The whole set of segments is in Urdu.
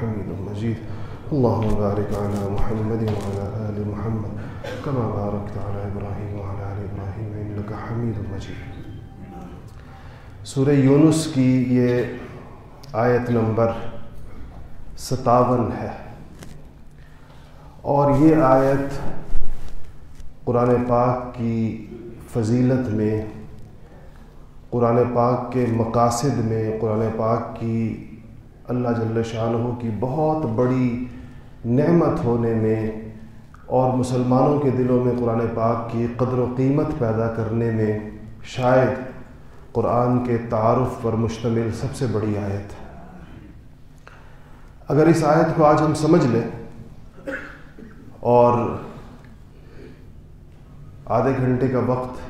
حميد مجيد. اللهم بارك على محمد وعلى آل محمد، كما باركت على إبراهيم وعلى آل إبراهيم، إنك حميد مجيد. سورہ یونس کی یہ آیت نمبر ستاون ہے۔ اور یہ آیت قرآن پاک کی فضیلت میں، قرآن پاک کے مقاصد میں، قرآن پاک کی اللہ جل شاہ کی بہت بڑی نعمت ہونے میں اور مسلمانوں کے دلوں میں قرآن پاک کی قدر و قیمت پیدا کرنے میں شاید قرآن کے تعارف پر مشتمل سب سے بڑی آیت ہے۔ اگر اس آیت کو آج ہم سمجھ لیں اور آدھے گھنٹے کا وقت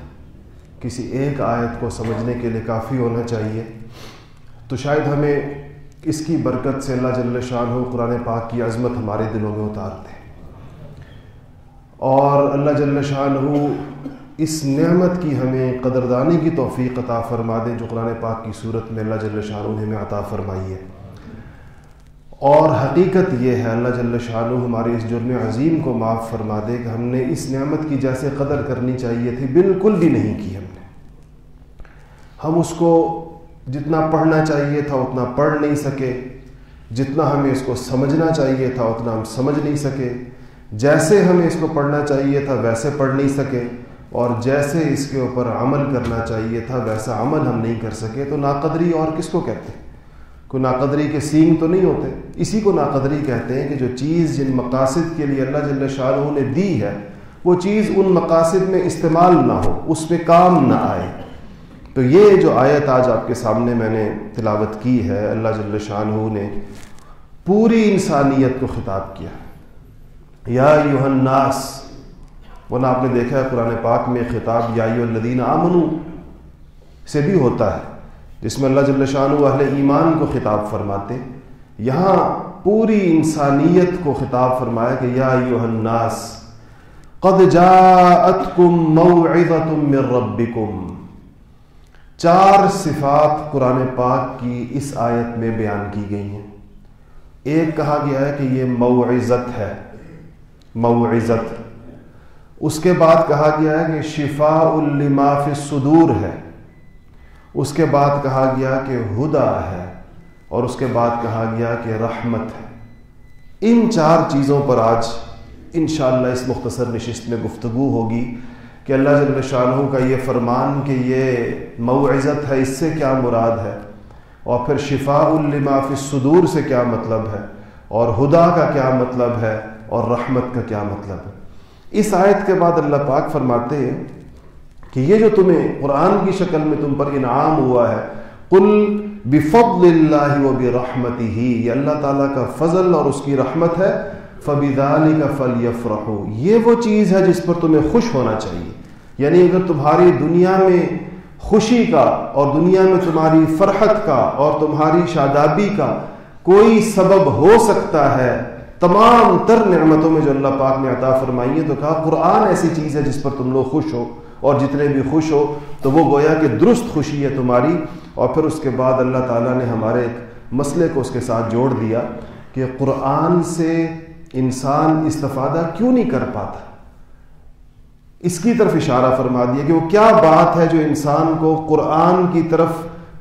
کسی ایک آیت کو سمجھنے کے لیے کافی ہونا چاہیے، تو شاید ہمیں اس کی برکت سے اللہ جل شاہ ہو قرآن پاک کی عظمت ہمارے دلوں میں اتار دے۔ اور اللہ جل شاہ اس نعمت کی ہمیں قدردانی کی توفیق عطا فرما دے جو قرآن پاک کی صورت میں اللہ جل شاہ نے ہمیں عطا فرمائی ہے۔ اور حقیقت یہ ہے اللہ جل شاہ ہمارے اس جرم عظیم کو معاف فرما دے کہ ہم نے اس نعمت کی جیسے قدر کرنی چاہیے تھی، بالکل بھی نہیں کی ہم نے۔ ہم اس کو جتنا پڑھنا چاہیے تھا اتنا پڑھ نہیں سکے۔ جتنا ہمیں اس کو سمجھنا چاہیے تھا اتنا ہم سمجھ نہیں سکے۔ جیسے ہمیں اس کو پڑھنا چاہیے تھا ویسے پڑھ نہیں سکے۔ اور جیسے اس کے اوپر عمل کرنا چاہیے تھا ویسا عمل ہم نہیں کر سکے۔ تو ناقدری اور کس کو کہتے ہیں؟ کوئی ناقدری کے سینگ تو نہیں ہوتے؟ اسی کو ناقدری کہتے ہیں کہ جو چیز جن مقاصد کے لیے اللہ جل شاہ نے دی ہے، وہ چیز ان مقاصد میں استعمال نہ ہو، اس پہ کام نہ آئے۔ تو یہ جو آیت آج آپ کے سامنے میں نے تلاوت کی ہے، اللہ جل شاہ نے پوری انسانیت کو خطاب کیا۔ یا الناس، ورنہ آپ نے دیکھا ہے قرآن پاک میں خطاب، یا الدین آمنو، سے بھی ہوتا ہے، جس میں اللہ جل شاہ اہل ایمان کو خطاب فرماتے یہاں پوری انسانیت کو خطاب فرمایا کہ یا الناس، قد جاءتکم موعظت من ربکم۔ چار صفات قرآن پاک کی اس آیت میں بیان کی گئی ہیں۔ ایک کہا گیا ہے کہ یہ موعظت ہے۔ موعظت۔ اس کے بعد کہا گیا ہے کہ شفاء لما فی ہے۔ اس کے بعد کہا گیا کہ ہدا ہے۔ اور اس کے بعد کہا گیا کہ رحمت ہے۔ ان چار چیزوں پر آج انشاءاللہ اس مختصر نشست میں گفتگو ہوگی۔ کہ اللہ جل شاہ کا یہ فرمان کہ یہ موعزت ہے، اس سے کیا مراد ہے؟ اور پھر شفاء لما فی الصدور سے کیا مطلب ہے؟ اور ہدا کا کیا مطلب ہے؟ اور رحمت کا کیا مطلب ہے؟ اس آیت کے بعد اللہ پاک فرماتے ہیں کہ یہ جو تمہیں قرآن کی شکل میں تم پر انعام ہوا ہے، قل بفضل اللہ و برحمتی ہی یہ اللہ تعالیٰ کا فضل اور اس کی رحمت ہے۔ فبدانی کا فل یفرحو یہ وہ چیز ہے جس پر تمہیں خوش ہونا چاہیے۔ یعنی اگر تمہاری دنیا میں خوشی کا اور دنیا میں تمہاری فرحت کا اور تمہاری شادابی کا کوئی سبب ہو سکتا ہے، تمام تر نعمتوں میں جو اللہ پاک نے عطا فرمائی ہے تو کہا قرآن ایسی چیز ہے جس پر تم لوگ خوش ہو اور جتنے بھی خوش ہو، تو وہ گویا کہ درست خوشی ہے تمہاری۔ اور پھر اس کے بعد اللہ تعالیٰ نے ہمارے ایک مسئلے کو اس کے ساتھ جوڑ دیا کہ قرآن سے انسان استفادہ کیوں نہیں کر پاتا؟ اس کی طرف اشارہ فرما دیا کہ وہ کیا بات ہے جو انسان کو قرآن کی طرف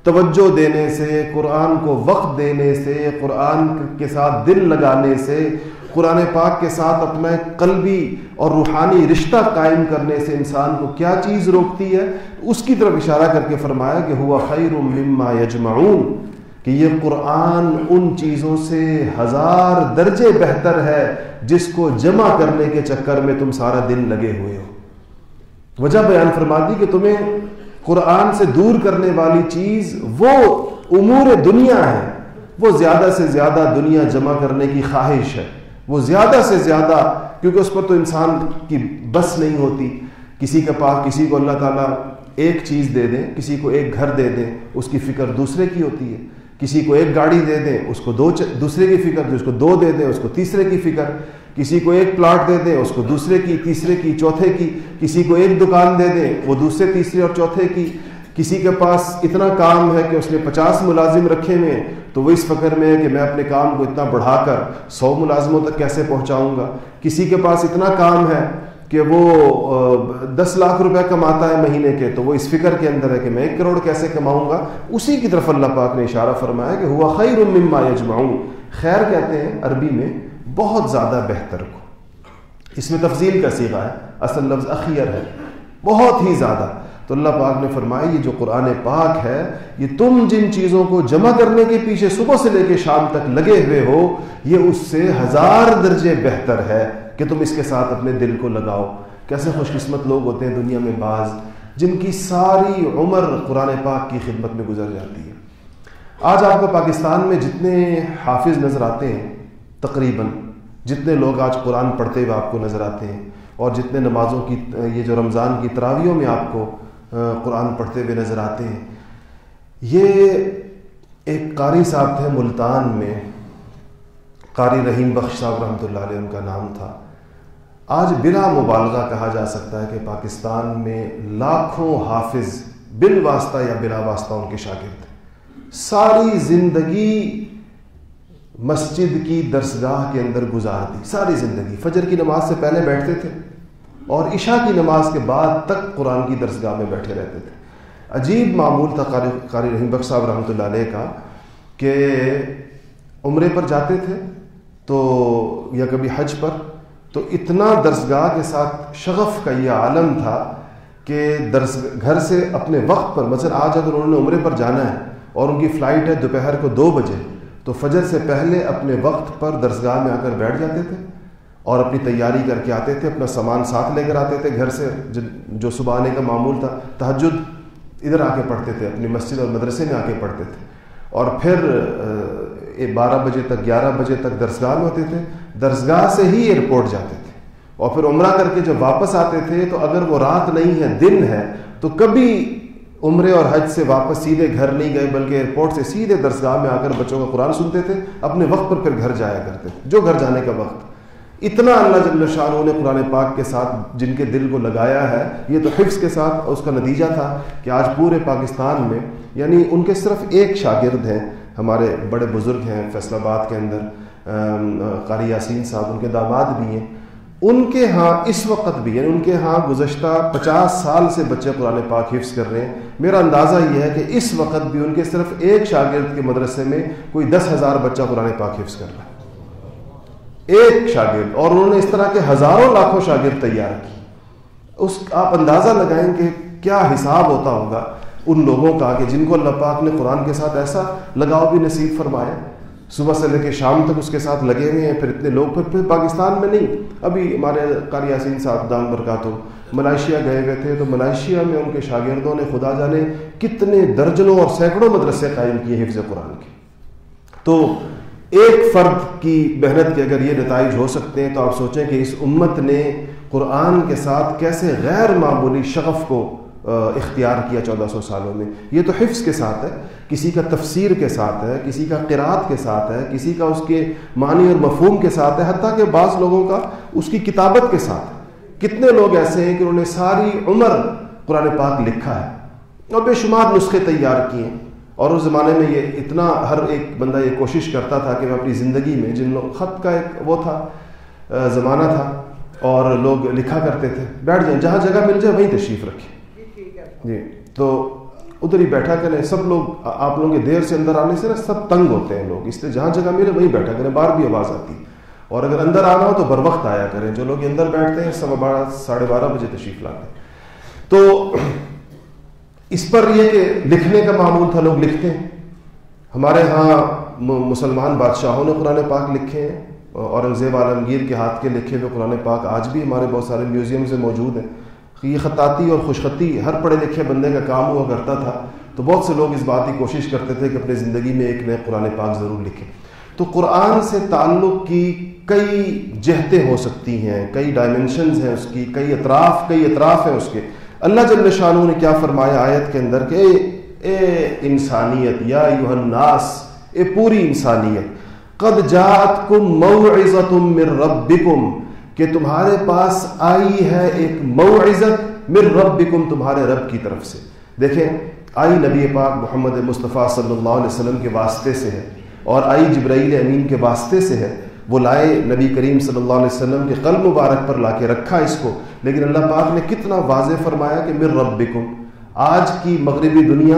توجہ دینے سے، قرآن کو وقت دینے سے، قرآن کے ساتھ دل لگانے سے، قرآن پاک کے ساتھ اپنا قلبی اور روحانی رشتہ قائم کرنے سے انسان کو کیا چیز روکتی ہے؟ اس کی طرف اشارہ کر کے فرمایا کہ ہوا خیر مما یجمعون۔ کہ یہ قرآن ان چیزوں سے ہزار درجے بہتر ہے جس کو جمع کرنے کے چکر میں تم سارا دن لگے ہوئے ہو۔ وجہ بیان فرما دی کہ تمہیں قرآن سے دور کرنے والی چیز وہ امور دنیا ہے، وہ زیادہ سے زیادہ دنیا جمع کرنے کی خواہش ہے۔ وہ زیادہ سے زیادہ، کیونکہ اس پر تو انسان کی بس نہیں ہوتی۔ کسی کے پاس کسی کو اللہ تعالیٰ ایک چیز دے دیں، کسی کو ایک گھر دے دیں، اس کی فکر دوسرے کی ہوتی ہے۔ کسی کو ایک گاڑی دے دیں اس کو دو دوسرے کی فکر اس کو دو دے دیں اس کو تیسرے کی فکر۔ کسی کو ایک پلاٹ دے دیں اس کو دوسرے کی، تیسرے کی، چوتھے کی۔ کسی کو ایک دکان دے دیں وہ دوسرے، تیسرے اور چوتھے کی۔ کسی کے پاس اتنا کام ہے کہ اس نے پچاس ملازم رکھے ہوئے ہیں، تو وہ اس فکر میں ہے کہ میں اپنے کام کو اتنا بڑھا کر سو ملازموں تک کیسے پہنچاؤں گا؟ کسی کے پاس اتنا کام ہے کہ وہ دس لاکھ روپے کماتا ہے مہینے کے، تو وہ اس فکر کے اندر ہے کہ میں ایک کروڑ کیسے کماؤں گا؟ اسی کی طرف اللہ پاک نے اشارہ فرمایا کہ ہوا خیر مما یجمعون۔ خیر کہتے ہیں عربی میں بہت زیادہ بہتر کو۔ اس میں تفضیل کا سیغہ ہے، اصل لفظ اخیر ہے، بہت ہی زیادہ۔ تو اللہ پاک نے فرمایا، یہ جو قرآن پاک ہے، یہ تم جن چیزوں کو جمع کرنے کے پیچھے صبح سے لے کے شام تک لگے ہوئے ہو، یہ اس سے ہزار درجے بہتر ہے۔ کہ تم اس کے ساتھ اپنے دل کو لگاؤ۔ کیسے خوش قسمت لوگ ہوتے ہیں دنیا میں بعض، جن کی ساری عمر قرآن پاک کی خدمت میں گزر جاتی ہے۔ آج آپ کو پاکستان میں جتنے حافظ نظر آتے ہیں، تقریباً جتنے لوگ آج قرآن پڑھتے ہوئے آپ کو نظر آتے ہیں، اور جتنے نمازوں کی، یہ جو رمضان کی تراویوں میں آپ کو قرآن پڑھتے ہوئے نظر آتے ہیں۔ یہ ایک قاری صاحب تھے ملتان میں، قاری رحیم بخش صاحب رحمۃ اللہ علیہ ان کا نام تھا۔ آج بلا مبالغہ کہا جا سکتا ہے کہ پاکستان میں لاکھوں حافظ بال واسطہ یا بلا واسطہ ان کے شاگرد ساری زندگی مسجد کی درسگاہ کے اندر گزار دی۔ ساری زندگی۔ فجر کی نماز سے پہلے بیٹھتے تھے اور عشاء کی نماز کے بعد تک قرآن کی درسگاہ میں بیٹھے رہتے تھے۔ عجیب معمول تھا قاری قاری رحیم بخش صاحب رحمۃ اللہ علیہ کا کہ عمرے پر جاتے تھے تو یا کبھی حج پر تو اتنا درسگاہ کے ساتھ شغف کا یہ عالم تھا کہ درس گھر سے اپنے وقت پر، مثلا آج اگر انہوں نے عمرے پر جانا ہے اور ان کی فلائٹ ہے دوپہر کو دو بجے، تو فجر سے پہلے اپنے وقت پر درسگاہ میں آ کر بیٹھ جاتے تھے اور اپنی تیاری کر کے آتے تھے، اپنا سامان ساتھ لے کر آتے تھے گھر سے جو صبح آنے کا معمول تھا، تہجد ادھر آ کے پڑھتے تھے، اپنی مسجد اور مدرسے میں آ کے پڑھتے تھے۔ اور پھر بارہ بجے تک، گیارہ بجے تک درسگاہ میں ہوتے تھے۔ درسگاہ سے ہی ایئرپورٹ جاتے تھے۔ اور پھر عمرہ کر کے جب واپس آتے تھے تو اگر وہ رات نہیں ہے، دن ہے، تو کبھی عمرے اور حج سے واپس سیدھے گھر نہیں گئے، بلکہ ایئرپورٹ سے سیدھے درسگاہ میں آ کر بچوں کا قرآن سنتے تھے، اپنے وقت پر پھر گھر جایا کرتے تھے، جو گھر جانے کا وقت۔ اتنا اللہ جل شاہ نے قرآن پاک کے ساتھ جن کے دل کو لگایا ہے، یہ تو حفظ کے ساتھ اس کا نتیجہ تھا کہ آج پورے پاکستان میں یعنی ان کے صرف ایک شاگرد ہیں، ہمارے بڑے بزرگ ہیں فیصل آباد کے اندر۔ قاری یاسین صاحب، ان کے داماد بھی ہیں۔ ان کے ہاں اس وقت بھی یعنی ان کے ہاں گزشتہ پچاس سال سے بچے قرآن پاک حفظ کر رہے ہیں۔ میرا اندازہ یہ ہے کہ اس وقت بھی ان کے صرف ایک شاگرد کے مدرسے میں کوئی دس ہزار بچہ قرآن پاک حفظ کر رہا ہے۔ ایک شاگرد، اور انہوں نے اس طرح کے ہزاروں لاکھوں شاگرد تیار کی اس، آپ اندازہ لگائیں کہ کیا حساب ہوتا ہوگا ان لوگوں کا کہ جن کو اللہ پاک نے قرآن کے ساتھ ایسا لگاؤ بھی نصیب فرمایا۔ صبح سے لے کے شام تک اس کے ساتھ لگے ہوئے ہیں، پھر اتنے لوگ، پھر پھر پاکستان میں نہیں۔ ابھی ہمارے قاری یاسین صاحب دام برکات ہو، ملائیشیا گئے ہوئے تھے، تو ملائیشیا میں ان کے شاگردوں نے خدا جانے کتنے درجنوں اور سینکڑوں مدرسے قائم کیے حفظ قرآن کے۔ تو ایک فرد کی محنت کے اگر یہ نتائج ہو سکتے ہیں، تو آپ سوچیں کہ اس امت نے قرآن کے ساتھ کیسے غیر معمولی شغف کو اختیار کیا چودہ سو سالوں میں۔ یہ تو حفظ کے ساتھ ہے، کسی کا تفسیر کے ساتھ ہے، کسی کا قرآت کے ساتھ ہے، کسی کا اس کے معنی اور مفہوم کے ساتھ ہے، حتیٰ کہ بعض لوگوں کا اس کی کتابت کے ساتھ کتنے لوگ ایسے ہیں کہ انہوں نے ساری عمر قرآن پاک لکھا ہے اور بے شمار نسخے تیار کیے ہیں۔ اور اس زمانے میں یہ اتنا ہر ایک بندہ یہ کوشش کرتا تھا کہ میں اپنی زندگی میں جن لوگ خط کا ایک وہ تھا زمانہ تھا اور لوگ لکھا کرتے تھے، بیٹھ جائیں، جہاں جگہ مل جائے وہیں تشریف رکھیں۔ جی تو ادھر ہی بیٹھا کریں، سب لوگ، آپ لوگوں کے دیر سے اندر آنے سے نا سب تنگ ہوتے ہیں لوگ، اس لیے جہاں جگہ ملے وہیں بیٹھا کریں، باہر بھی آواز آتی۔ اور اگر اندر آنا ہو تو بر وقت آیا کریں، جو لوگ اندر بیٹھتے ہیں سوا بارہ، ساڑھے بارہ بجے تشریف لاتے ہیں۔ تو اس پر یہ کہ لکھنے کا معمول تھا، لوگ لکھتے ہیں۔ ہمارے ہاں مسلمان بادشاہوں نے قرآن پاک لکھے ہیں اورنگزیب عالمگیر کے ہاتھ کے لکھے ہوئے قرآن پاک آج بھی ہمارے بہت سارے میوزیم سے موجود ہیں۔ یہ خطاطی اور خوش خطی ہر پڑھے لکھے بندے کا کام ہوا کرتا تھا، تو بہت سے لوگ اس بات کی کوشش کرتے تھے کہ اپنی زندگی میں ایک نئے قرآن پاک ضرور لکھیں۔ تو قرآن سے تعلق کی کئی جہتیں ہو سکتی ہیں، کئی ڈائمنشنز ہیں اس کی، کئی اطراف کئی اطراف ہیں اس کے۔ اللہ جل شاہ نے کیا فرمایا آیت کے اندر کہ اے انسانیت، یا الناس، اے پوری انسانیت، قد جات کم من ربکم کہ تمہارے پاس آئی ہے ایک موعظت مر رب تمہارے رب کی طرف سے۔ دیکھیں، آئی نبی پاک محمد مصطفیٰ صلی اللہ علیہ وسلم کے واسطے سے ہے اور آئی جبرائیل امین کے واسطے سے ہے۔ وہ لائے نبی کریم صلی اللہ علیہ وسلم کے قلب مبارک پر لا کے رکھا اس کو۔ لیکن اللہ پاک نے کتنا واضح فرمایا کہ مر ربکم، آج کی مغربی دنیا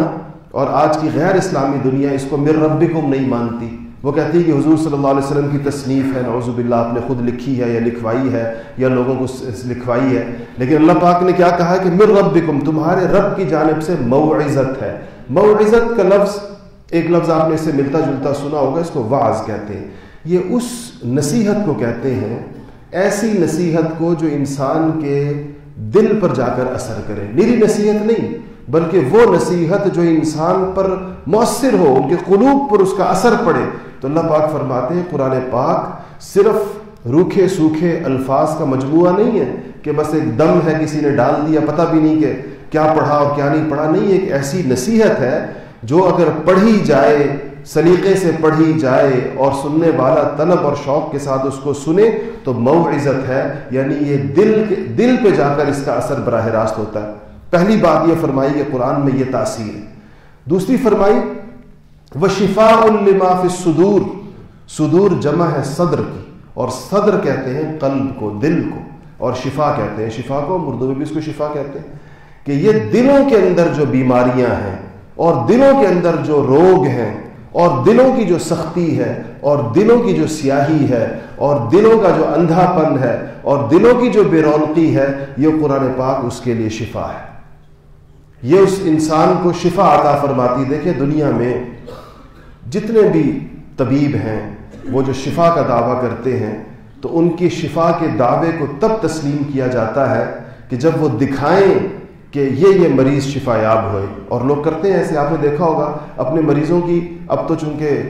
اور آج کی غیر اسلامی دنیا اس کو مر ربکم نہیں مانتی۔ وہ کہتی ہے کہ حضور صلی اللہ علیہ وسلم کی تصنیف ہے، نعوذ باللہ، آپ نے خود لکھی ہے یا لکھوائی ہے یا لوگوں کو لکھوائی ہے۔ لیکن اللہ پاک نے کیا کہا کہ مر ربکم، تمہارے رب کی جانب سے موعظت ہے۔ موعظت کا لفظ، ایک لفظ آپ نے اس سے ملتا جلتا سنا ہوگا، اس کو واز کہتے ہیں۔ یہ اس نصیحت کو کہتے ہیں، ایسی نصیحت کو جو انسان کے دل پر جا کر اثر کرے۔ میری نصیحت نہیں، بلکہ وہ نصیحت جو انسان پر مؤثر ہو، ان کے قلوب پر اس کا اثر پڑے۔ تو اللہ پاک فرماتے ہیں، قرآن پاک صرف روکھے سوکھے الفاظ کا مجموعہ نہیں ہے کہ بس ایک دم ہے، کسی نے ڈال دیا، پتہ بھی نہیں کہ کیا پڑھا اور کیا نہیں پڑھا۔ نہیں، ایک ایسی نصیحت ہے جو اگر پڑھی جائے، سلیقے سے پڑھی جائے اور سننے والا طلب اور شوق کے ساتھ اس کو سنے تو موعزت ہے۔ یعنی یہ دل دل پہ جا کر اس کا اثر براہ راست ہوتا ہے۔ پہلی بات یہ فرمائی کہ قرآن میں یہ تاثیر ہے۔ دوسری فرمائی وہ شفا فی صدور صدور جمع ہے صدر کی، اور صدر کہتے ہیں قلب کو، دل کو، اور شفا کہتے ہیں شفا کو اردو میں بھی اس کو شفا کہتے ہیں، کہ یہ دلوں کے اندر جو بیماریاں ہیں، اور دلوں کے اندر جو روگ ہیں، اور دلوں کی جو سختی ہے، اور دلوں کی جو سیاہی ہے، اور دلوں کا جو اندھا پن ہے، اور دلوں کی جو بے رونقی ہے، یہ قرآن پاک اس کے لیے شفا ہے۔ یہ اس انسان کو شفا عطا فرماتی دیکھیں دنیا میں جتنے بھی طبیب ہیں، وہ جو شفا کا دعویٰ کرتے ہیں، تو ان کی شفا کے دعوے کو تب تسلیم کیا جاتا ہے کہ جب وہ دکھائیں کہ یہ یہ مریض شفا یاب ہوئے۔ اور لوگ کرتے ہیں ایسے، آپ نے دیکھا ہوگا، اپنے مریضوں کی، اب تو چونکہ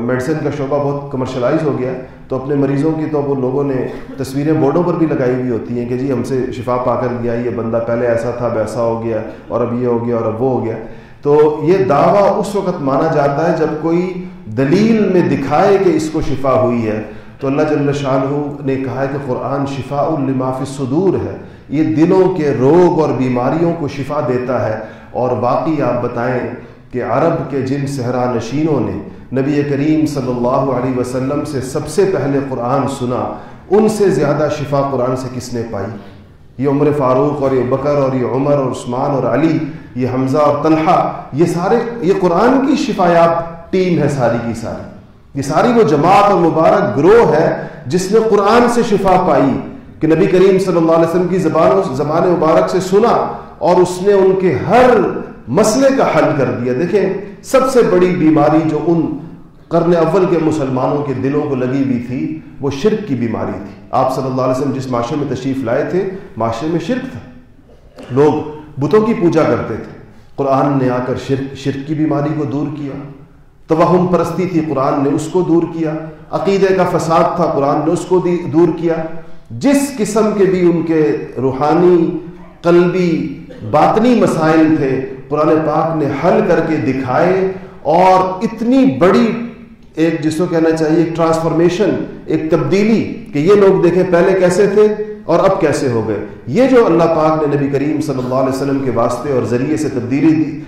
میڈیسن کا شعبہ بہت کمرشلائز ہو گیا، تو اپنے مریضوں کی تو وہ لوگوں نے تصویریں بورڈوں پر بھی لگائی ہوئی ہوتی ہیں کہ جی ہم سے شفا پا کر گیا، یہ بندہ پہلے ایسا تھا، ویسا ہو گیا، اور اب یہ ہو گیا، اور اب وہ ہو گیا۔ تو یہ دعویٰ اس وقت مانا جاتا ہے جب کوئی دلیل میں دکھائے کہ اس کو شفا ہوئی ہے۔ تو اللہ جل شاہ نے کہا ہے کہ قرآن شفا المافِ صدور ہے۔ یہ دلوں کے روگ اور بیماریوں کو شفا دیتا ہے۔ اور باقی آپ بتائیں کہ عرب کے جن صحرا نشینوں نے نبی کریم صلی اللہ علیہ وسلم سے سب سے پہلے قرآن سنا، ان سے زیادہ شفا قرآن سے کس نے پائی؟ یہ عمر فاروق اور یہ بکر اور یہ عمر اور عثمان اور علی یہ حمزہ اور طلحہ، یہ سارے، یہ قرآن کی شفایاب ٹیم ہے ساری کی ساری۔ یہ ساری وہ جماعت اور مبارک گروہ ہے جس نے قرآن سے شفا پائی، کہ نبی کریم صلی اللہ علیہ وسلم کی زبان زبان مبارک سے سنا اور اس نے ان کے ہر مسئلے کا حل کر دیا۔ دیکھیں، سب سے بڑی بیماری جو ان کرنے اول کے مسلمانوں کے دلوں کو لگی ہوئی تھی، وہ شرک کی بیماری تھی۔ آپ صلی اللہ علیہ وسلم جس معاشرے میں تشریف لائے تھے، معاشرے میں شرک تھا۔ لوگ بتوں کی پوجا کرتے تھے۔ قرآن نے آ کر شرک شرک کی بیماری کو دور کیا۔ توہم پرستی تھی، قرآن نے اس کو دور کیا۔ عقیدے کا فساد تھا، قرآن نے اس کو دور کیا۔ جس قسم کے بھی ان کے روحانی، قلبی، باطنی مسائل تھے، قرآن پاک نے حل کر کے دکھائے۔ اور اتنی بڑی ایک، جس کو کہنا چاہیے، ایک ٹرانسفارمیشن ایک تبدیلی کہ یہ لوگ دیکھیں پہلے کیسے تھے؟ اور اب کیسے ہو گئے؟ یہ جو اللہ پاک نے نبی کریم صلی اللہ علیہ وسلم کے واسطے اور ذریعے سے تبدیلی دی،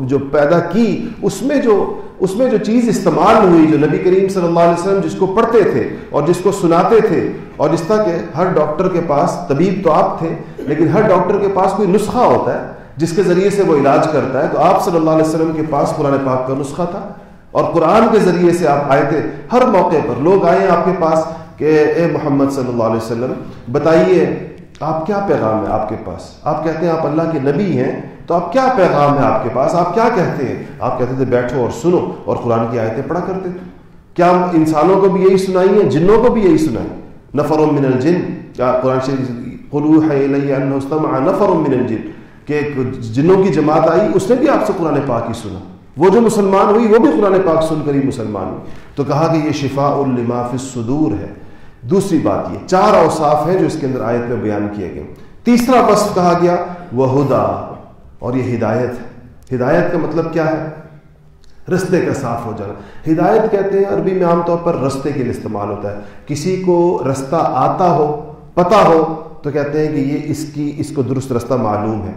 جو پیدا کی، اس میں جو، اس میں جو چیز استعمال ہوئی، جو نبی کریم صلی اللہ علیہ وسلم جس کو پڑھتے تھے اور جس کو سناتے تھے، اور اس طرح کہ ہر ڈاکٹر کے پاس، طبیب تو آپ تھے، لیکن ہر ڈاکٹر کے پاس کوئی نسخہ ہوتا ہے جس کے ذریعے سے وہ علاج کرتا ہے، تو آپ صلی اللہ علیہ وسلم کے پاس قرآن پاک کا نسخہ تھا۔ اور قرآن کے ذریعے سے آپ آئے تھے، ہر موقع پر لوگ آئے آپ کے پاس کہ اے محمد صلی اللہ علیہ وسلم، بتائیے، آپ کیا پیغام ہے آپ کے پاس؟ آپ کہتے ہیں آپ اللہ کے نبی ہیں، تو آپ کیا پیغام ہے آپ کے پاس؟ آپ کیا کہتے ہیں؟ آپ کہتے تھے، بیٹھو اور سنو، اور قرآن کی آیتیں پڑھا کرتے۔ تھے کیا انسانوں کو بھی یہی سنائی ہیں؟ جنوں کو بھی یہی سنائی؟ نفر من الجن۔ قرآن شریف نفر من الجن۔ کہ جنوں کی جماعت آئی، اس نے بھی آپ سے قرآن پاک ہی سنا۔ وہ جو مسلمان ہوئی، وہ بھی قرآن پاک سن کر ہی مسلمان ہوئی۔ تو کہا کہ یہ شفا الما فی الصدور ہے۔ دوسری بات یہ، چار اوصاف ہیں جو اس کے اندر آیت میں بیان کیے گئے۔ تیسرا وصف کہا گیا، وہ ہدا، اور یہ ہدایت ہے۔ ہدایت کا مطلب کیا ہے؟ رستے کا صاف ہو جانا۔ ہدایت کہتے ہیں، عربی میں عام طور پر رستے کے لیے استعمال ہوتا ہے۔ کسی کو رستہ آتا ہو پتہ ہو، تو کہتے ہیں کہ یہ اس کی، اس کو درست رستہ معلوم ہے۔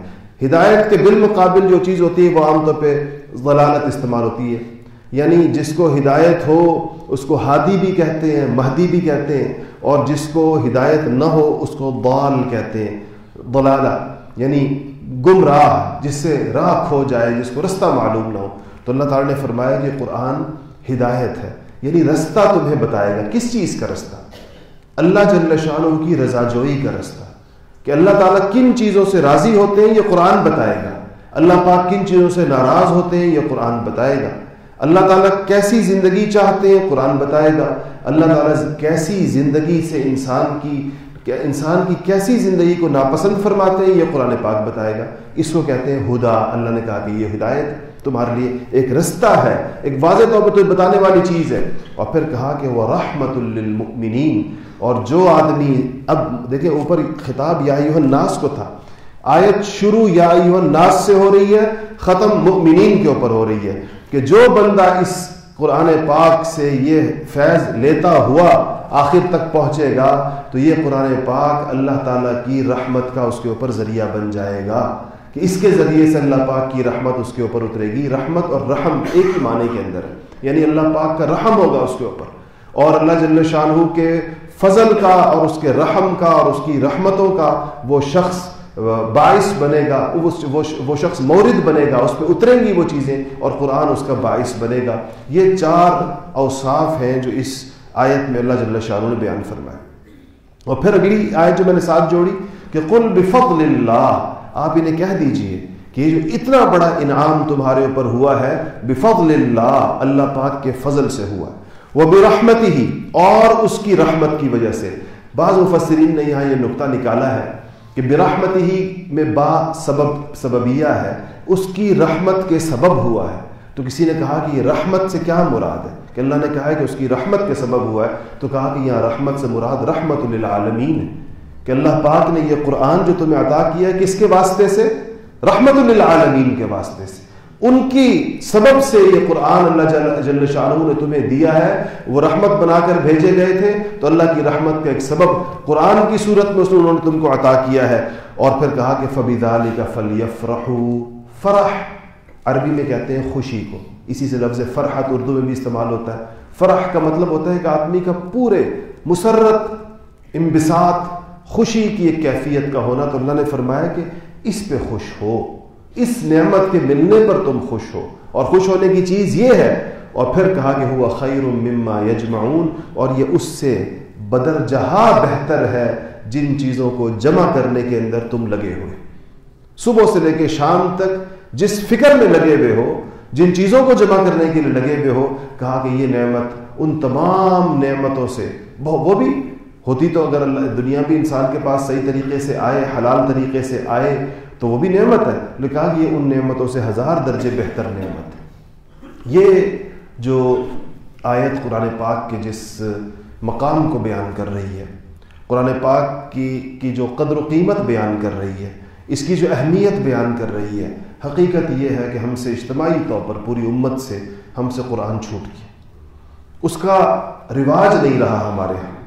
ہدایت کے بالمقابل جو چیز ہوتی ہے، وہ عام طور پہ ضلالت استعمال ہوتی ہے۔ یعنی جس کو ہدایت ہو، اس کو ہادی بھی کہتے ہیں، مہدی بھی کہتے ہیں، اور جس کو ہدایت نہ ہو، اس کو ضال کہتے ہیں، ضلالہ یعنی گمراہ، جس سے راہ کھو جائے، جس کو رستہ معلوم نہ ہو۔ تو اللہ تعالیٰ نے فرمایا کہ قرآن ہدایت ہے یعنی رستہ تمہیں بتائے گا۔ کس چیز کا رستہ؟ اللہ جل شاہ کی رضا جوئی کا رستہ۔ کہ اللہ تعالیٰ کن چیزوں سے راضی ہوتے ہیں، یہ قرآن بتائے گا۔ اللہ پاک کن چیزوں سے ناراض ہوتے ہیں، یہ قرآن بتائے گا۔ اللہ تعالیٰ کیسی زندگی چاہتے ہیں قرآن بتائے گا۔ اللہ تعالیٰ کیسی زندگی سے انسان کی انسان کی کیسی زندگی کو ناپسند فرماتے ہیں یہ قرآن پاک بتائے گا۔ اس کو کہتے ہیں ہدا۔ اللہ نے کہا کہ یہ ہدایت تمہارے لیے ایک رستہ ہے، ایک واضح طور پر بتانے والی چیز ہے۔ اور پھر کہا کہ وہ رحمت للمؤمنین۔ اور جو آدمی اب دیکھیں اوپر خطاب یا الناس کو تھا۔ آیت شروع یا الناس سے ہو رہی ہے۔ ختم مؤمنین کے اوپر ہو رہی ہے کہ جو بندہ اس قرآن پاک سے یہ فیض لیتا ہوا آخر تک پہنچے گا، تو یہ قرآن پاک اللہ تعالیٰ کی رحمت کا اس کے اوپر ذریعہ بن جائے گا کہ اس کے ذریعے سے اللہ پاک کی رحمت اس کے اوپر اترے گی۔ رحمت اور رحم ایک ہی معنی کے اندر ہے۔ یعنی اللہ پاک کا رحم ہوگا اس کے اوپر۔ اور اللہ جل شاہ کے فضل کا اور اس کے رحم کا اور اس کی رحمتوں کا وہ شخص باعث بنے گا، وہ شخص مورد بنے گا، اس پہ اتریں گی وہ چیزیں اور قرآن اس کا باعث بنے گا۔ یہ چار اوصاف ہیں جو اس آیت میں اللہ جل شاہ نے بیان فرمایا اور پھر اگلی آیت جو میں نے ساتھ جوڑی کہ قل بفضل اللہ، آپ انہیں کہہ دیجیے کہ یہ جو اتنا بڑا انعام تمہارے اوپر ہوا ہے، بفضل اللہ اللہ پاک کے فضل سے ہوا۔ وہ برحمت ہی اور اس کی رحمت کی وجہ سے۔ بعض مفسرین نے یہاں یہ نقطہ نکالا ہے۔ کہ برحمت ہی میں با سبب سببیہ ہے، اس کی رحمت کے سبب ہوا ہے۔ تو کسی نے کہا کہ یہ رحمت سے کیا مراد ہے؟ کہ اللہ نے کہا ہے کہ اس کی رحمت کے سبب ہوا ہے، تو کہا کہ یہاں رحمت سے مراد رحمت للعالمین ہے۔ کہ اللہ پاک نے یہ قرآن جو تمہیں عطا کیا ہے، کس کے واسطے سے؟ رحمت للعالمین کے واسطے سے۔ ان کی سبب سے یہ قرآن اللہ جل شاہ نے تمہیں دیا ہے، وہ رحمت بنا کر بھیجے گئے تھے۔ تو اللہ کی رحمت کا ایک سبب قرآن کی صورت میں انہوں نے تم کو عطا کیا ہے۔ اور پھر کہا کہ فبید علی کا فلی فرح عربی میں کہتے ہیں خوشی کو۔ اسی سے لفظ فرحت اردو میں بھی استعمال ہوتا ہے۔ فرح کا مطلب ہوتا ہے کہ آدمی کا پورے مسرت امبساط خوشی کی ایک کیفیت کا ہونا۔ تو اللہ نے فرمایا کہ اس پہ خوش ہو۔ اس نعمت کے ملنے پر تم خوش ہو۔ اور خوش ہونے کی چیز یہ ہے، اور پھر کہا کہ ہوا خیر مما یجمعون، اور یہ اس سے بدر جہاں بہتر ہے جن چیزوں کو جمع کرنے کے اندر تم لگے ہوئے۔ صبح سے لے کے شام تک جس فکر میں لگے ہوئے ہو، جن چیزوں کو جمع کرنے کے لیے لگے ہوئے ہو، کہا کہ یہ نعمت ان تمام نعمتوں سے وہ بھی ہوتی تو اگر اللہ دنیا بھی انسان کے پاس صحیح طریقے سے آئے، حلال طریقے سے آئے تو وہ بھی نعمت ہے۔ لیکن کہا کہ یہ ان نعمتوں سے ہزار درجے بہتر نعمت ہے۔ یہ جو آیت قرآن پاک کے جس مقام کو بیان کر رہی ہے، قرآن پاک کی کی جو قدر و قیمت بیان کر رہی ہے، اس کی جو اہمیت بیان کر رہی ہے، حقیقت یہ ہے کہ ہم سے اجتماعی طور پر پوری امت سے ہم سے قرآن چھوٹ گیا۔ اس کا رواج نہیں رہا ہمارے یہاں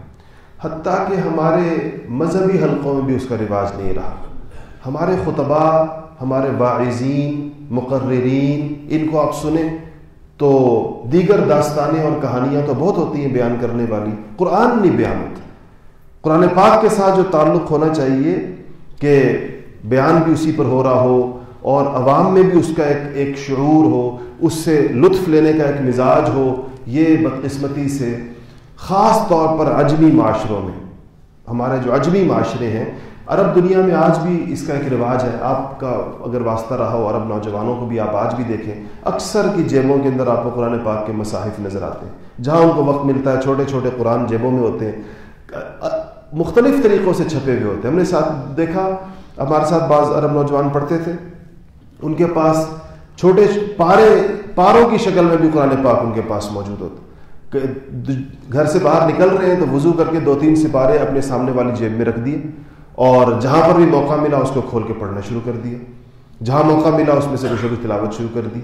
حتیٰ کہ ہمارے مذہبی حلقوں میں بھی اس کا رواج نہیں رہا۔ ہمارے خطبہ ہمارے باعثین مقررین، ان کو آپ سنیں تو دیگر داستانیں اور کہانیاں تو بہت ہوتی ہیں بیان کرنے والی۔ قرآن نہیں بیان ہوتا قرآن پاک کے ساتھ جو تعلق ہونا چاہیے کہ بیان بھی اسی پر ہو رہا ہو اور عوام میں بھی اس کا ایک ایک شعور ہو، اس سے لطف لینے کا ایک مزاج ہو، یہ بدقسمتی سے خاص طور پر عجمی معاشروں میں، ہمارے جو عجمی معاشرے ہیں عرب دنیا میں آج بھی اس کا ایک رواج ہے۔ آپ کا اگر واسطہ رہا ہو عرب نوجوانوں کو بھی آپ آج بھی دیکھیں، اکثر کی جیبوں کے اندر آپ کو قرآن پاک کے مصاحف نظر آتے ہیں۔ جہاں ان کو وقت ملتا ہے، چھوٹے چھوٹے قرآن جیبوں میں ہوتے ہیں۔ مختلف طریقوں سے چھپے ہوئے ہوتے ہیں۔ ہم نے ساتھ دیکھا، ہمارے ساتھ بعض عرب نوجوان پڑھتے تھے۔ ان کے پاس چھوٹے پارے، پاروں کی شکل میں بھی قرآن پاک ان کے پاس موجود ہوتے گھر سے باہر نکل رہے ہیں تو وضو کر کے دو تین سپارے اپنے سامنے والی جیب میں رکھ دیے۔ اور جہاں پر بھی موقع ملا اس کو کھول کے پڑھنا شروع کر دیا۔ جہاں موقع ملا اس میں سے کچھ تلاوت شروع کر دی۔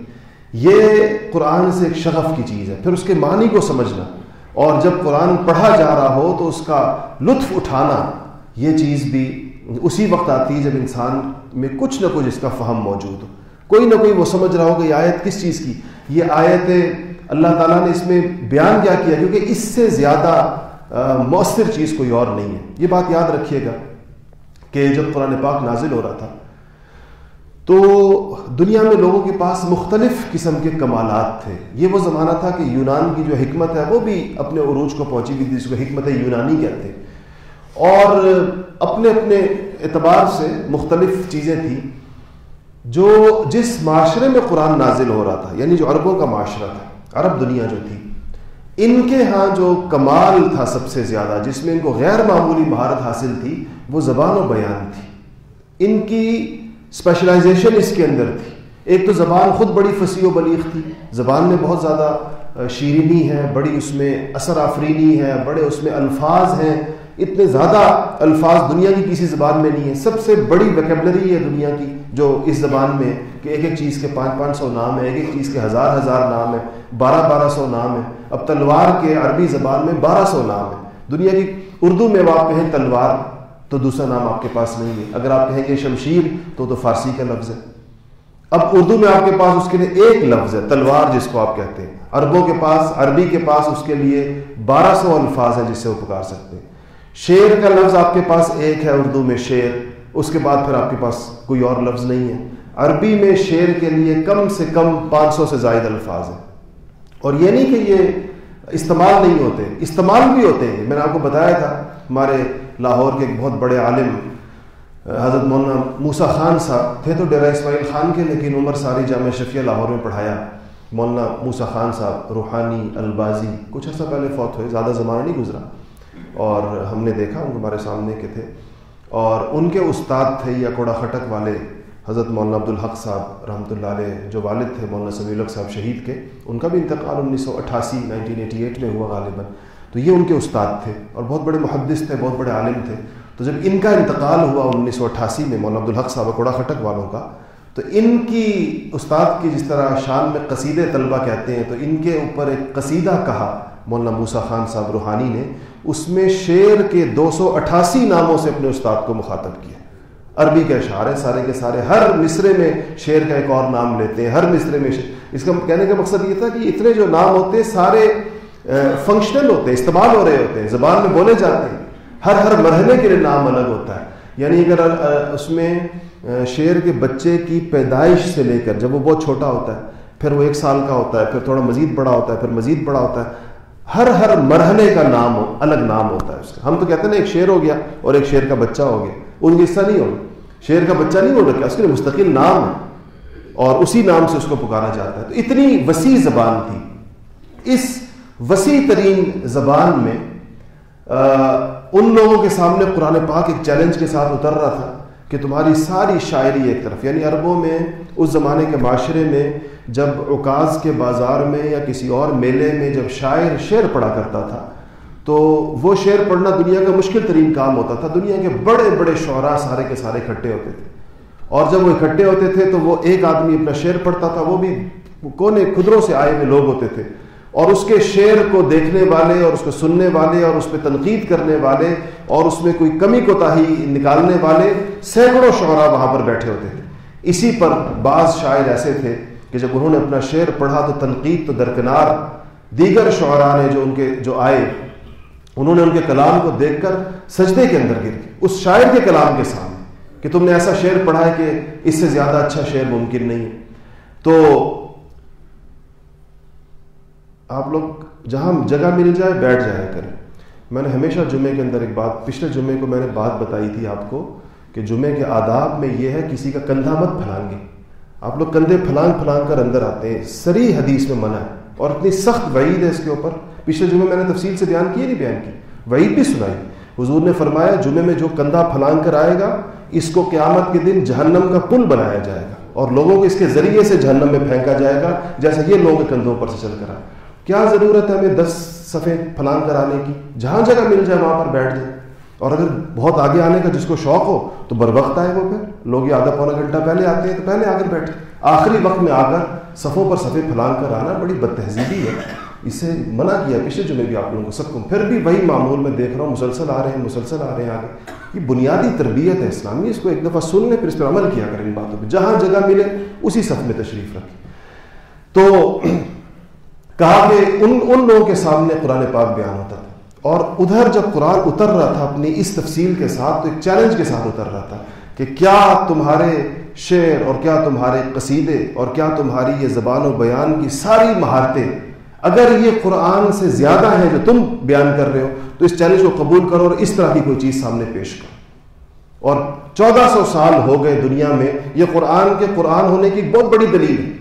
یہ قرآن سے ایک شغف کی چیز ہے۔ پھر اس کے معنی کو سمجھنا۔ اور جب قرآن پڑھا جا رہا ہو تو اس کا لطف اٹھانا، یہ چیز بھی اسی وقت آتی ہے جب انسان میں کچھ نہ کچھ اس کا فہم موجود ہو۔ کوئی نہ کوئی وہ سمجھ رہا ہو کہ یہ آیت کس چیز کی۔ یہ آیت اللہ تعالیٰ نے اس میں بیان کیا کیا، کیونکہ اس سے زیادہ مؤثر چیز کوئی اور نہیں ہے۔ یہ بات یاد رکھیے گا۔ کہ جب قرآن پاک نازل ہو رہا تھا، تو دنیا میں لوگوں کے پاس مختلف قسم کے کمالات تھے۔ یہ وہ زمانہ تھا کہ یونان کی جو حکمت ہے، وہ بھی اپنے عروج کو پہنچی ہوئی تھی، جس کو حکمت یونانی کہتے اور اپنے اپنے اعتبار سے مختلف چیزیں تھیں جو جس معاشرے میں قرآن نازل ہو رہا تھا یعنی جو عربوں کا معاشرہ تھا، عرب دنیا جو تھی، ان کے ہاں جو کمال تھا سب سے زیادہ، جس میں ان کو غیر معمولی مہارت حاصل تھی وہ زبان و بیان تھی۔ ان کی اسپیشلائزیشن اس کے اندر تھی۔ ایک تو زبان خود بڑی فصیح و بلیغ تھی۔ زبان میں بہت زیادہ شیرینی ہے، بڑی اس میں اثر آفرینی ہے، بڑے اس میں الفاظ ہیں۔ اتنے زیادہ الفاظ دنیا کی کسی زبان میں نہیں ہے سب سے بڑی ویکیبلری ہے دنیا کی، جو اس زبان میں کہ ایک ایک چیز کے پانچ پانچ سو نام ہے ایک ایک چیز کے ہزار ہزار نام ہے بارہ بارہ سو نام ہے اب تلوار کے عربی زبان میں بارہ سو نام ہے دنیا کی اردو میں وہ آپ کہیں تلوار تو دوسرا نام آپ کے پاس نہیں ہے۔ اگر آپ کہیں گے شمشیر، تو تو فارسی کا لفظ ہے۔ اب اردو میں آپ کے پاس اس کے لیے ایک لفظ ہے، تلوار جس کو آپ کہتے ہیں۔ عربوں کے پاس، عربی کے پاس اس کے لیے بارہ سو الفاظ ہیں جس سے وہ پکار سکتے ہیں۔ شیر کا لفظ آپ کے پاس ایک ہے اردو میں شیر اس کے بعد پھر آپ کے پاس کوئی اور لفظ نہیں ہے۔ عربی میں شیر کے لیے کم سے کم پانچ سو سے زائد الفاظ ہیں۔ اور یہ نہیں کہ یہ استعمال نہیں ہوتے، استعمال بھی ہوتے ہیں۔ میں نے آپ کو بتایا تھا، ہمارے لاہور کے ایک بہت بڑے عالم، حضرت مولانا موسا خان صاحب تھے تو ڈیرا اسماعیل خان کے، لیکن عمر ساری جامع شفیہ لاہور میں پڑھایا۔ مولانا موسا خان صاحب، روحانی البازی، کچھ عرصہ پہلے فوت ہوئے، زیادہ زمانہ نہیں گزرا۔ اور ہم نے دیکھا ان ہمارے سامنے کے تھے۔ اور ان کے استاد تھے یا کوڑا خٹک والے، حضرت مولانا عبدالحق صاحب رحمۃ اللہ علیہ جو والد تھے، مولانا سمیع الحق صاحب شہید کے، ان کا بھی انتقال انیس سو اٹھاسی، نائنٹین ایٹی ایٹ میں ہوا غالباً۔ تو یہ ان کے استاد تھے اور بہت بڑے محدث تھے، بہت بڑے عالم تھے۔ تو جب ان کا انتقال ہوا انیس سو اٹھاسی میں مولانا عبدالحق صاحب کوڑا خٹک والوں کا، تو ان کی استاد کی جس طرح شان میں قصید طلبہ کہتے ہیں، تو ان کے اوپر ایک قصیدہ کہا مولانا موسا خان صاحب روحانی نے، اس میں شعر کے دو سو اٹھاسی ناموں سے اپنے استاد کو مخاطب کیا۔ عربی کے اشعار ہیں سارے کے سارے، ہر مصرے میں شعر کا ایک اور نام لیتے ہیں، ہر مصرے میں اس کا کہنے کا مقصد یہ تھا کہ اتنے جو نام ہوتے ہیں، سارے فنکشنل ہوتے ہیں، استعمال ہو رہے ہوتے ہیں، زبان میں بولے جاتے ہیں۔ ہر ہر مرحلے کے لیے نام الگ ہوتا ہے۔ یعنی اگر اس میں شعر کے بچے کی پیدائش سے لے کر جب وہ بہت چھوٹا ہوتا ہے، پھر وہ ایک سال کا ہوتا ہے، پھر تھوڑا مزید بڑا ہوتا ہے، پھر مزید بڑا ہوتا ہے، ہر ہر مرحلے کا نام ہو، الگ نام ہوتا ہے اس کا۔ ہم تو کہتے ہیں نا، ایک شعر ہو گیا اور ایک شعر کا بچہ ہو گیا۔ ان کی حصہ نہیں ہوگا شعر کا بچہ نہیں ہو رکھا، اس کے لیے مستقل نام ہے۔ اور اسی نام سے اس کو پکارا جاتا ہے۔ تو اتنی وسیع زبان تھی۔ اس وسیع ترین زبان میں ان لوگوں کے سامنے قرآن پاک ایک چیلنج کے ساتھ اتر رہا تھا کہ تمہاری ساری شاعری ایک طرف یعنی عربوں میں، اس زمانے کے معاشرے میں، جب عکاظ کے بازار میں یا کسی اور میلے میں جب شاعر شعر پڑھا کرتا تھا، تو وہ شعر پڑھنا دنیا کا مشکل ترین کام ہوتا تھا، دنیا کے بڑے بڑے شعراء سارے کے سارے اکٹھے ہوتے تھے۔ اور جب وہ اکٹھے ہوتے تھے تو وہ ایک آدمی اپنا شعر پڑھتا تھا، وہ بھی کونے خدروں سے آئے ہوئے لوگ ہوتے تھے۔ اور اس کے شعر کو دیکھنے والے اور اس کو سننے والے اور اس پہ تنقید کرنے والے اور اس میں کوئی کمی کو تاہی نکالنے والے سینکڑوں شعراء وہاں پر بیٹھے ہوتے تھے۔ اسی پر بعض شاعر ایسے تھے کہ جب انہوں نے اپنا شعر پڑھا تو تنقید تو درکنار دیگر شعراء نے جو ان کے جو آئے، انہوں نے ان کے کلام کو دیکھ کر سجدے کے اندر گر اس شاعر کے کلام کے سامنے کہ تم نے ایسا شعر پڑھا ہے کہ اس سے زیادہ اچھا شعر ممکن نہیں۔ ہے تو آپ لوگ جہاں جگہ مل جائے بیٹھ جایا کریں۔ میں نے ہمیشہ جمعے کے اندر ایک بات، پچھلے جمعے کو میں نے بات بتائی تھی آپ کو کہ جمعے کے آداب میں یہ ہے کسی کا کندھا مت پھلانگے۔ آپ لوگ کندھے پھلانگ پھلانگ کر اندر آتے ہیں۔ سری حدیث میں منع ہے اور اتنی سخت وعید ہے اس کے اوپر۔ پچھلے جمعے میں نے تفصیل سے بیان کی نہیں بیان کی۔ وعید بھی سنائی۔ حضور نے فرمایا، جمعے میں جو کندھا پھلانگ کر آئے گا، اس کو قیامت کے دن جہنم کا پل بنایا جائے گا اور لوگوں کو اس کے ذریعے سے جہنم میں پھینکا جائے گا جیسا یہ لوگوں کے کندھوں پر سے چل کر آئے۔ کیا ضرورت ہے ہمیں دس صفحے پھلان کرانے کی؟ جہاں جگہ مل جائے وہاں پر بیٹھ جائے۔ اور اگر بہت آگے آنے کا جس کو شوق ہو، تو بر وقت آئے وہ پھر۔ لوگ یہ آدھا پونا گھنٹہ پہلے آتے ہیں تو پہلے آ کر بیٹھے آخری وقت میں آ کر صفوں پر صفے پھلان کر آنا بڑی بد تہذیبی ہے۔ اسے منع کیا پچھلے جمعے بھی آپ لوگوں کو سب کو پھر بھی وہی معمول میں دیکھ رہا ہوں، مسلسل آ رہے ہیں، مسلسل آ رہے ہیں آگے۔ یہ بنیادی تربیت ہے اسلامی، اس کو ایک دفعہ سن لیں، پھر اس پر عمل کیا کریں ان باتوں پہ۔ جہاں جگہ ملے، اسی صف میں تشریف رکھیں۔ تو کہا کہ ان ان لوگوں کے سامنے قرآن پاک بیان ہوتا تھا۔ اور ادھر جب قرآن اتر رہا تھا اپنی اس تفصیل کے ساتھ، تو ایک چیلنج کے ساتھ اتر رہا تھا کہ کیا تمہارے شعر اور کیا تمہارے قصیدے اور کیا تمہاری یہ زبان و بیان کی ساری مہارتیں، اگر یہ قرآن سے زیادہ ہیں جو تم بیان کر رہے ہو، تو اس چیلنج کو قبول کرو اور اس طرح کی کوئی چیز سامنے پیش کرو اور چودہ سو سال ہو گئے دنیا میں، یہ قرآن کے قرآن ہونے کی بہت بڑی دلیل ہے۔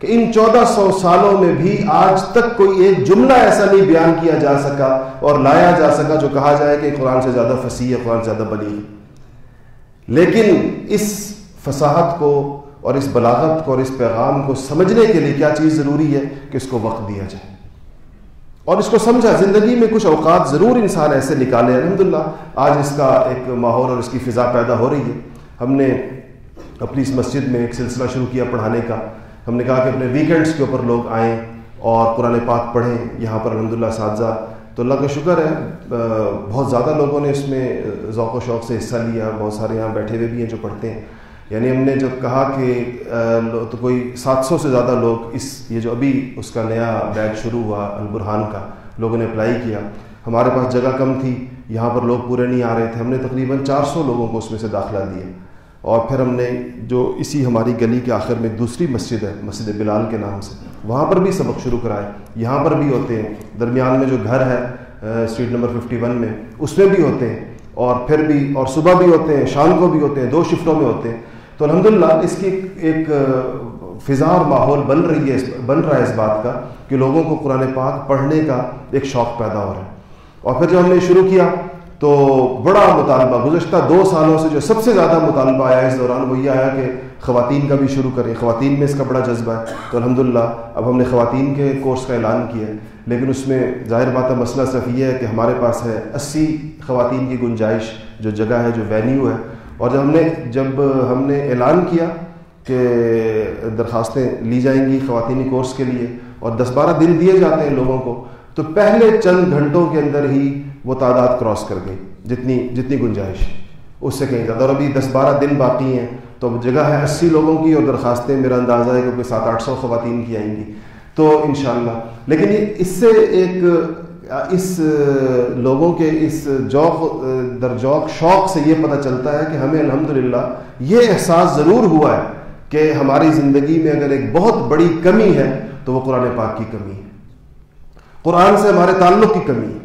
کہ ان چودہ سو سالوں میں بھی آج تک کوئی ایک جملہ ایسا نہیں بیان کیا جا سکا اور لایا جا سکا جو کہا جائے کہ قرآن سے زیادہ فصیح ہے، قرآن سے زیادہ بلی ہے۔ لیکن اس فصاحت کو اور اس بلاغت کو اور اس پیغام کو سمجھنے کے لیے کیا چیز ضروری ہے کہ اس کو وقت دیا جائے؟ اور اس کو سمجھا، زندگی میں کچھ اوقات ضرور انسان ایسے نکالے۔ الحمدللہ، آج اس کا ایک ماحول اور اس کی فضا پیدا ہو رہی ہے۔ ہم نے اپنی اس مسجد میں ایک سلسلہ شروع کیا پڑھانے کا۔ ہم نے کہا کہ اپنے ویکینڈس کے اوپر لوگ آئیں اور قرآن پاک پڑھیں، یہاں پر الحمدللہ اساتذہ، تو اللہ کا شکر ہے بہت زیادہ لوگوں نے اس میں ذوق و شوق سے حصہ لیا، بہت سارے یہاں بیٹھے ہوئے بھی ہیں جو پڑھتے ہیں۔ یعنی ہم نے جب کہا کہ تو کوئی سات سو سے زیادہ لوگ اس، یہ جو ابھی اس کا نیا بیچ شروع ہوا البرحان کا، لوگوں نے اپلائی کیا۔ ہمارے پاس جگہ کم تھی، یہاں پر لوگ پورے نہیں آ رہے تھے، ہم نے تقریباً چار سو لوگوں کو اس میں سے داخلہ دیا۔ اور پھر ہم نے جو اسی ہماری گلی کے آخر میں دوسری مسجد ہے، مسجد بلال کے نام سے، وہاں پر بھی سبق شروع کرائے، یہاں پر بھی ہوتے ہیں۔ درمیان میں جو گھر ہے اسٹریٹ نمبر ففٹی ون میں، اس میں بھی ہوتے ہیں۔ اور پھر بھی، اور صبح بھی ہوتے ہیں، شام کو بھی ہوتے ہیں، دو شفٹوں میں ہوتے ہیں۔ تو الحمدللہ، اس کی ایک فضا اور ماحول بن رہی ہے بن رہا ہے اس بات کا کہ لوگوں کو قرآن پاک پڑھنے کا ایک شوق پیدا ہو رہا ہے۔ اور پھر جب ہم نے شروع کیا تو بڑا مطالبہ، گزشتہ دو سالوں سے جو سب سے زیادہ مطالبہ آیا اس دوران وہ یہ آیا کہ خواتین کا بھی شروع کریں۔ خواتین میں اس کا بڑا جذبہ ہے۔ تو الحمدللہ، اب ہم نے خواتین کے کورس کا اعلان کیا ہے۔ لیکن اس میں ظاہر بات ہے، مسئلہ صرف یہ ہے کہ ہمارے پاس ہے اسی خواتین کی گنجائش، جو جگہ ہے، جو وینیو ہے۔ اور جب ہم نے، جب ہم نے اعلان کیا کہ درخواستیں لی جائیں گی خواتینی کورس کے لیے، اور دس بارہ دن دیے جاتے ہیں لوگوں کو تو پہلے چند گھنٹوں کے اندر ہی وہ تعداد کراس کر گئی، جتنی جتنی گنجائش۔ اس سے کہیں زیادہ۔ اور ابھی دس بارہ دن باقی ہیں، تو اب جگہ ہے اسی لوگوں کی اور درخواستیں میرا اندازہ ہے کہ سات آٹھ سو خواتین کی آئیں گی۔ تو انشاءاللہ۔ لیکن یہ اس سے ایک، اس لوگوں کے اس جوق، در جوق، شوق سے یہ پتہ چلتا ہے کہ ہمیں الحمدللہ یہ احساس ضرور ہوا ہے کہ ہماری زندگی میں اگر ایک بہت بڑی کمی ہے تو وہ قرآن پاک کی کمی ہے۔ قرآن سے ہمارے تعلق کی کمی ہے۔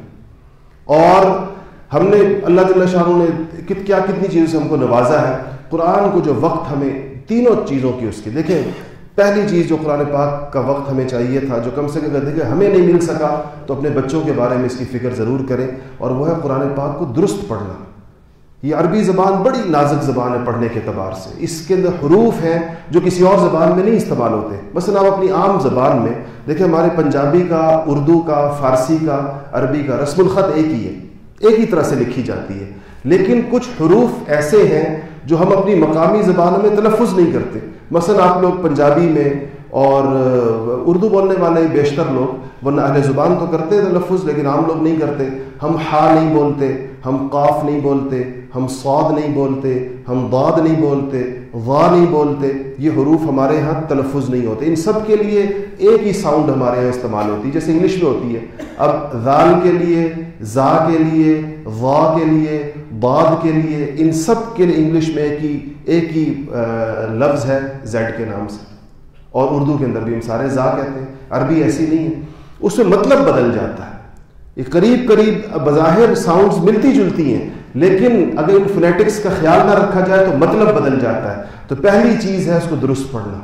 اور ہم نے اللہ تعالیٰ شاہ نے کیا کتنی چیزوں سے ہم کو نوازا ہے۔ قرآن کو جو وقت ہمیں تینوں چیزوں کی اس کی دیکھیں، پہلی چیز جو قرآن پاک کا وقت ہمیں چاہیے تھا، جو کم سے کم دیکھیں، ہمیں نہیں مل سکا، تو اپنے بچوں کے بارے میں اس کی فکر ضرور کریں۔ اور وہ ہے قرآن پاک کو درست پڑھنا۔ یہ عربی زبان بڑی نازک زبان ہے پڑھنے کے اعتبار سے۔ اس کے اندر حروف ہیں جو کسی اور زبان میں نہیں استعمال ہوتے۔ مثلا آپ اپنی عام زبان میں دیکھیں ہمارے پنجابی کا، اردو کا، فارسی کا، عربی کا رسم الخط ایک ہی ہے، ایک ہی طرح سے لکھی جاتی ہے۔ لیکن کچھ حروف ایسے ہیں جو ہم اپنی مقامی زبانوں میں تلفظ نہیں کرتے۔ مثلا آپ لوگ پنجابی میں اور اردو بولنے والے بیشتر لوگ، ورنہ اہل زبان تو کرتے تلفظ لیکن عام لوگ نہیں کرتے۔ ہم ہا نہیں بولتے، ہم قاف نہیں بولتے۔ ہم سعود نہیں بولتے، ہم داد نہیں بولتے، وا نہیں بولتے، یہ حروف ہمارے یہاں تلفظ نہیں ہوتے۔ ان سب کے لیے ایک ہی ساؤنڈ ہمارے یہاں استعمال ہوتی ہے، جیسے انگلش میں ہوتی ہے۔ اب ذال کے لیے زا کے لیے، وا کے لیے، باد کے لیے، ان سب کے لیے انگلش میں ایک ہی ایک ہی لفظ ہے زیڈ کے نام سے۔ اور اردو کے اندر بھی ہم سارے زا کہتے ہیں، عربی ایسی نہیں ہے۔ اس میں مطلب بدل جاتا ہے۔ یہ قریب قریب بظاہر ساؤنڈز ملتی جلتی ہیں۔ لیکن اگر ان فنیٹکس کا خیال نہ رکھا جائے تو مطلب بدل جاتا ہے۔ تو پہلی چیز ہے اس کو درست پڑھنا۔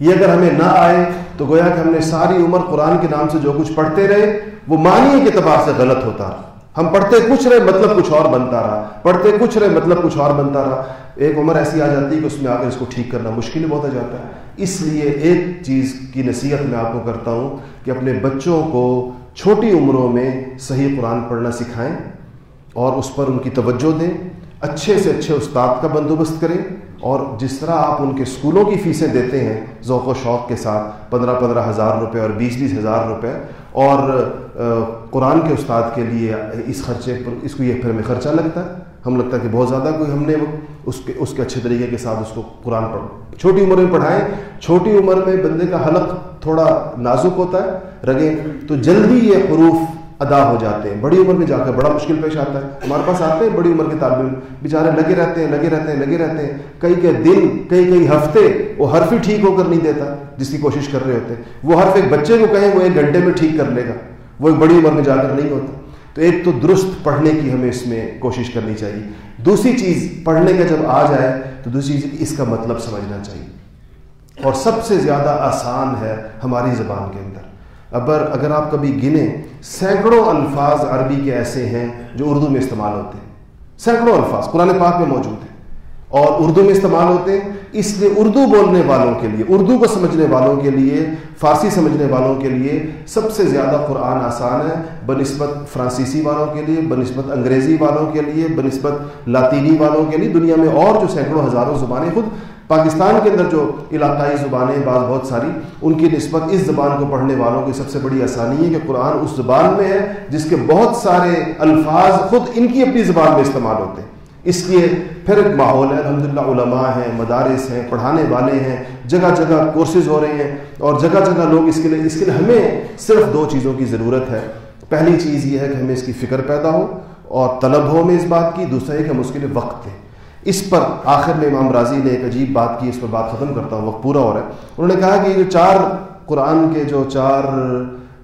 یہ اگر ہمیں نہ آئے تو گویا کہ ہم نے ساری عمر قرآن کے نام سے جو کچھ پڑھتے رہے، وہ معنی کے اعتبار سے غلط ہوتا۔ رہا ہم پڑھتے کچھ رہے مطلب کچھ اور بنتا رہا۔ پڑھتے کچھ رہے مطلب کچھ اور بنتا رہا۔ ایک عمر ایسی آ جاتی ہے کہ اس میں آ کر اس کو ٹھیک کرنا مشکل ہی بہت آ جاتا ہے۔ اس لیے ایک چیز کی نصیحت میں آپ کو کرتا ہوں کہ اپنے بچوں کو چھوٹی عمروں میں صحیح قرآن پڑھنا سکھائیں۔ اور اس پر ان کی توجہ دیں، اچھے سے اچھے استاد کا بندوبست کریں اور جس طرح آپ ان کے اسکولوں کی فیسیں دیتے ہیں، ذوق و شوق کے ساتھ پندرہ پندرہ ہزار روپے اور بیس بیس ہزار روپے اور قرآن کے استاد کے لیے اس خرچے پر، اس کو یہ پھر ہمیں خرچہ لگتا ہے۔ ہم لگتا ہے کہ بہت زیادہ کوئی ہم نے اس کے اس کے اچھے طریقے کے ساتھ اس کو قرآن پڑھ چھوٹی عمر میں پڑھائیں۔ چھوٹی عمر میں بندے کا حلق تھوڑا نازک ہوتا ہے، رگیں۔ تو جلدی یہ حروف ادا ہو جاتے ہیں۔ بڑی عمر میں جا کر بڑا مشکل پیش آتا ہے۔ ہمارے پاس آتے ہیں بڑی عمر کے طالب علم۔ بیچارے لگے رہتے ہیں، لگے رہتے ہیں، لگے رہتے ہیں۔ کئی کئی دن، کئی کئی ہفتے وہ حرف ہی ٹھیک ہو کر نہیں دیتا، جس کی کوشش کر رہے ہوتے ہیں۔ وہ حرف ایک بچے کو کہیں وہ ایک گھنٹے میں ٹھیک کر لے گا۔ وہ ایک بڑی عمر میں جا کر نہیں ہوتا۔ تو ایک تو درست پڑھنے کی ہمیں اس میں کوشش کرنی چاہیے۔ دوسری چیز پڑھنے کا جب آ جائے تو دوسری چیز اس کا مطلب سمجھنا چاہیے۔ اور سب سے زیادہ آسان ہے ہماری زبان کے اندر۔ اگر اگر آپ کبھی گنیں سینکڑوں الفاظ عربی کے ایسے ہیں جو اردو میں استعمال ہوتے ہیں۔ سینکڑوں الفاظ، قرآن پاک میں موجود ہیں۔ اور اردو میں استعمال ہوتے ہیں۔ اس لیے اردو بولنے والوں کے لیے، اردو کو سمجھنے والوں کے لیے، فارسی سمجھنے والوں کے لیے سب سے زیادہ قرآن آسان ہے۔ بنسبت فرانسیسی والوں کے لیے، بنسبت انگریزی والوں کے لیے، بنسبت لاطینی والوں کے لیے۔ دنیا میں اور جو سینکڑوں ہزاروں زبانیں خود، پاکستان کے اندر جو علاقائی زبانیں بعض بہت ساری، ان کی نسبت اس زبان کو پڑھنے والوں کی سب سے بڑی آسانی ہے کہ قرآن اس زبان میں ہے جس کے بہت سارے الفاظ خود ان کی اپنی زبان میں استعمال ہوتے ہیں۔ اس لیے پھر ایک ماحول ہے الحمد علماء ہیں، مدارس ہیں، پڑھانے والے ہیں، جگہ جگہ کورسز ہو رہے ہیں اور جگہ جگہ لوگ اس کے لیے، اس کے لیے ہمیں صرف دو چیزوں کی ضرورت ہے۔ پہلی چیز یہ ہے کہ ہمیں اس کی فکر پیدا ہو اور طلب ہو میں اس بات کی، دوسرا یہ کہ ہم اس کے لیے وقت دیں۔ اس پر آخر میں امام راضی نے ایک عجیب بات کی، اس پر بات ختم کرتا ہوں، وقت پورا ہو رہا ہے۔ انہوں نے کہا کہ یہ جو چار قرآن کے جو چار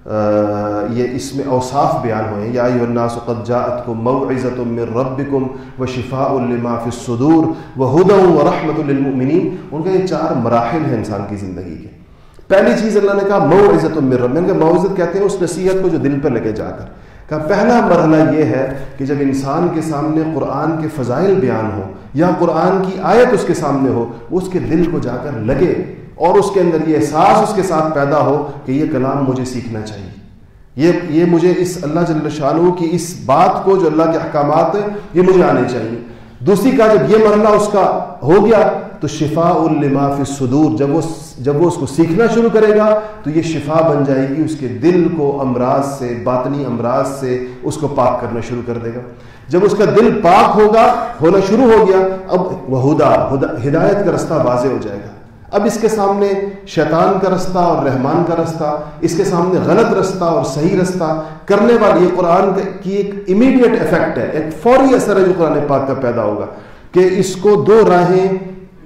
یہ اس میں اوصاف بیان ہوئے یا الناس قد جاءتکم موعظت من ربکم و شفاء لما فی الصدور و ہدا و رحمت للمؤمنین۔ ان کا یہ چار مراحل ہیں انسان کی زندگی کے۔ پہلی چیز اللہ نے کہا موعظت من رب یعنی میں نے کہا موعظت کہتے ہیں اس نصیحت کو جو دل پر لگے جا کر۔ کا پہلا مرحلہ یہ ہے کہ جب انسان کے سامنے قرآن کے فضائل بیان ہو یا قرآن کی آیت اس کے سامنے ہو، اس کے دل کو جا کر لگے۔ اور اس کے اندر یہ احساس اس کے ساتھ پیدا ہو کہ یہ کلام مجھے سیکھنا چاہیے۔ یہ یہ مجھے اس اللہ جل شاہ کی اس بات کو جو اللہ کے احکامات ہیں، یہ مجھے آنے چاہیے۔ دوسری کا جب یہ مرحلہ اس کا ہو گیا، تو شفا الما فی صدور جب وہ جب وہ اس کو سیکھنا شروع کرے گا، تو یہ شفا بن جائے گی، اس کے دل کو امراض سے، باطنی امراض سے اس کو پاک کرنا شروع کر دے گا۔ جب اس کا دل پاک ہوگا، ہونا شروع ہو گیا، اب وہ ہدا، ہدایت کا رستہ واضح ہو جائے گا۔ اب اس کے سامنے شیطان کا رستہ اور رحمان کا رستہ، اس کے سامنے غلط رستہ اور صحیح رستہ کرنے والی یہ قرآن کی ایک امیڈیٹ افیکٹ ہے، ایک فوری اثر ہے جو قرآن پاک کا پیدا ہوگا کہ اس کو دو راہیں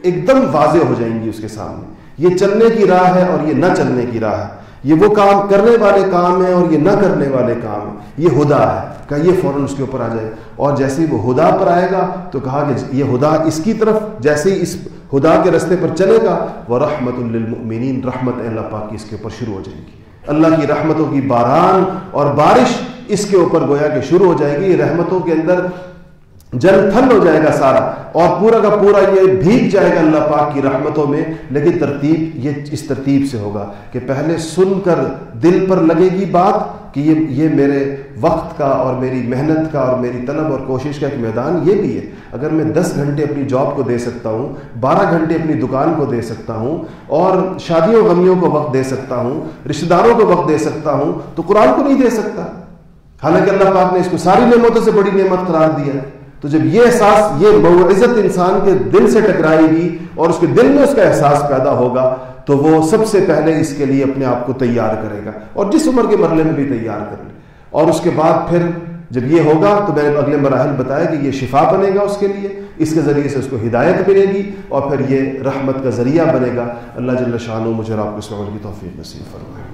ایک دم واضح ہو جائیں گی اس کے سامنے۔ یہ چلنے کی راہ ہے اور یہ نہ چلنے کی راہ ہے۔ یہ وہ کام کرنے والے کام ہیں اور یہ نہ کرنے والے کام ہیں۔ یہ ہدا ہے کہ یہ فوراً اس کے اوپر آ جائے۔ اور جیسے ہی وہ ہدا پر آئے گا تو کہا کہ یہ ہدا اس کی طرف، جیسے ہی اس خدا کے رستے پر چلے گا۔ وہ رحمت للمؤمنین رحمت اللہ پاک کی اس کے اوپر شروع ہو جائے گی۔ اللہ کی رحمتوں کی باران اور بارش اس کے اوپر گویا کہ شروع ہو جائے گی۔ رحمتوں کے اندر جل تھل ہو جائے گا سارا اور پورا کا پورا یہ بھیگ جائے گا اللہ پاک کی رحمتوں میں، لیکن ترتیب یہ اس ترتیب سے ہوگا کہ پہلے سن کر دل پر لگے گی بات کہ یہ یہ میرے وقت کا اور میری محنت کا اور میری طلب اور کوشش کا ایک میدان یہ بھی ہے۔ اگر میں دس گھنٹے اپنی جاب کو دے سکتا ہوں، بارہ گھنٹے اپنی دکان کو دے سکتا ہوں اور شادیوں غمیوں کو وقت دے سکتا ہوں، رشتہ داروں کو وقت دے سکتا ہوں، تو قرآن کو نہیں دے سکتا۔ حالانکہ اللہ پاک نے اس کو ساری نعمتوں سے بڑی نعمت قرار دیا ہے۔ تو جب یہ احساس، یہ معزت انسان کے دل سے ٹکرائے گی اور اس کے دل میں اس کا احساس پیدا ہوگا، تو وہ سب سے پہلے اس کے لیے اپنے آپ کو تیار کرے گا اور جس عمر کے مرحلے میں بھی تیار کر لے۔ اور اس کے بعد پھر جب یہ ہوگا تو میں نے اگلے مراحل بتایا کہ یہ شفا بنے گا اس کے لیے، اس کے ذریعے سے اس کو ہدایت ملے گی اور پھر یہ رحمت کا ذریعہ بنے گا۔ اللہ جل شاہ مجھے آپ کو اس عمل کی توفیق نصیب فرمائے۔